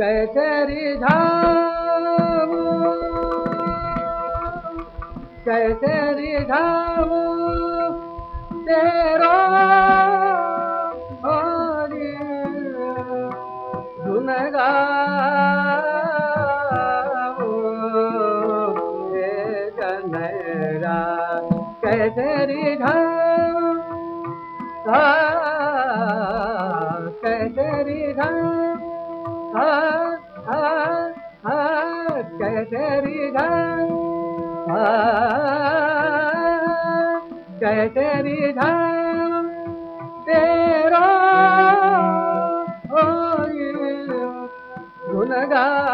कैसरी धाम कैसरी धाम। कैसरी आ, कैसरी धाम तेरा होई गुण गाओ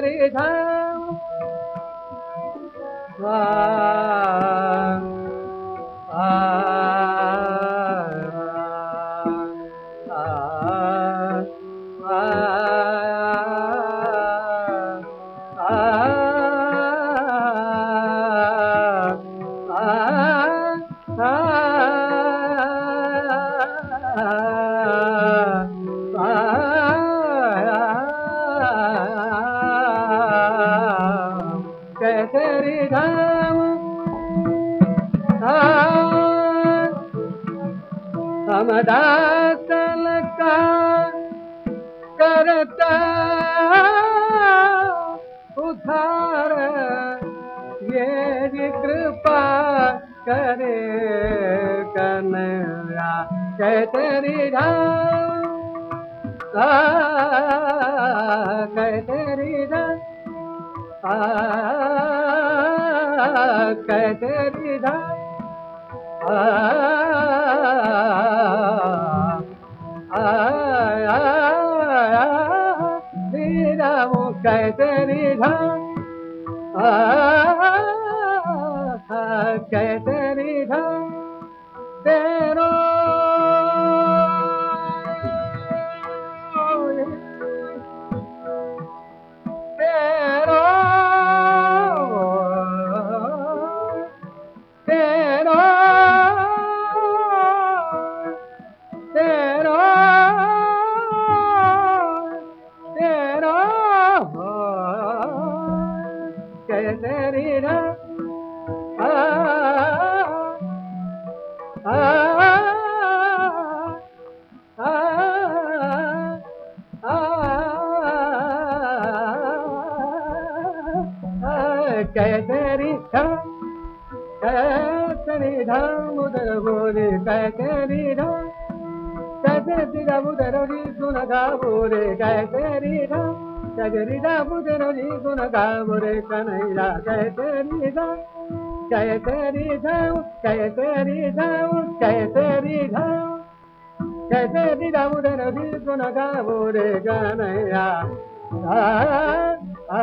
रे धाम ah हा करुारे कृपा करे करी कीर आ की धाम आया केत्री धाम केत कैसरी धाम कैसरी धाम उदर बोले? धाम कैसरी धाम उदर री सुन गाबोरे कैसरी धाम कैसरी धाम उदर री सुन गाबोरे कन्हैया कैसरी धाम कैसरी धाम कैसरी धाम कैसरी धाम कैसरी धाम उदर री सुन गाबोरे कन्हैया, आ आ आ